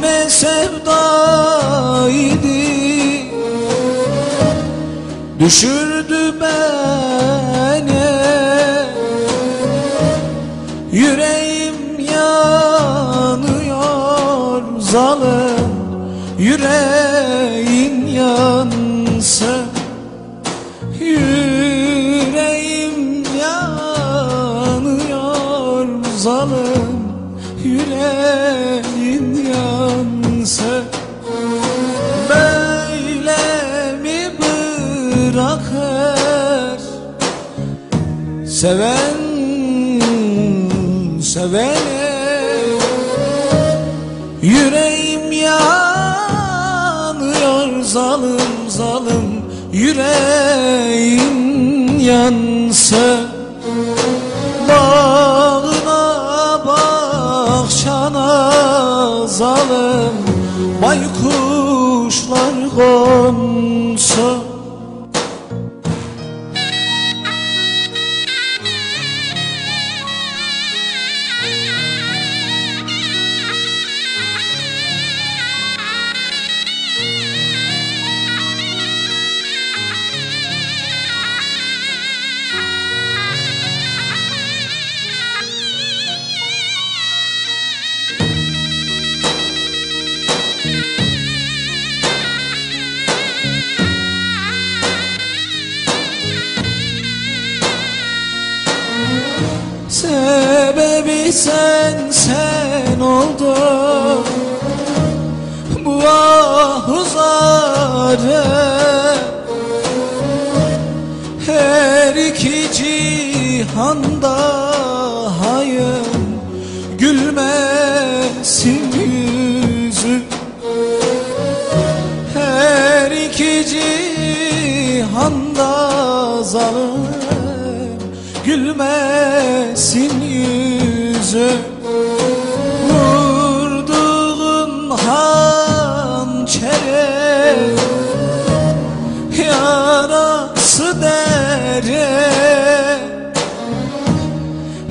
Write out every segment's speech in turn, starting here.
Bu ne sevdaydı. Düşürdü beni. Yüreğim yanıyor zalim Yüreğin yansın Yüreğim yanıyor zalim Yüreğin Seven sevene Yüreğim yanıyor zalim zalim. Yüreğin yansa Bağına bahçana zalim. Baykuşlar konsa sen sen oldun. Bu ahuzarı Her iki cihanda hayır Gülmesin yüzü. Her iki cihanda zalim Gülmesin yüzü Vurduğun hançere Yarası dere.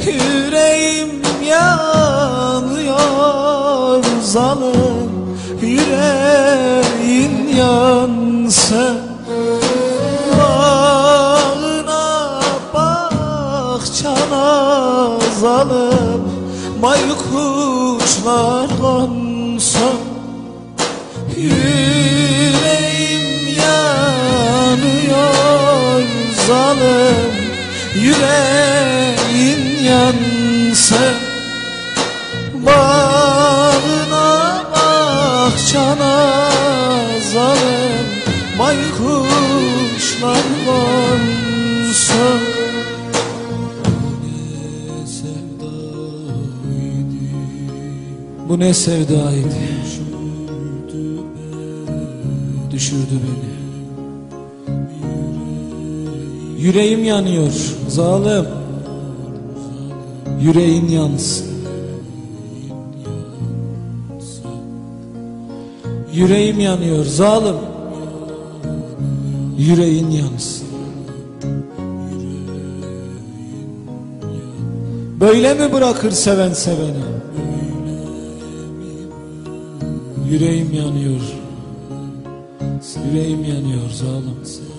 Yüreğim yanıyor zalim Yüreğin yansın Bağına bahçana zalim Baykuşlar konsa Yüreğim yanıyor zalim Yüreğin yansın Bağına bahçana zalim Baykuşlar konsa Bu ne sevdaydı Düşürdü beni. Yüreğim yanıyor zalim. Yüreğin yansın. Yüreğim yanıyor zalim. Yüreğin yansın. Böyle mi bırakır seven seveni Yüreğim yanıyor. Yüreğim yanıyor zalim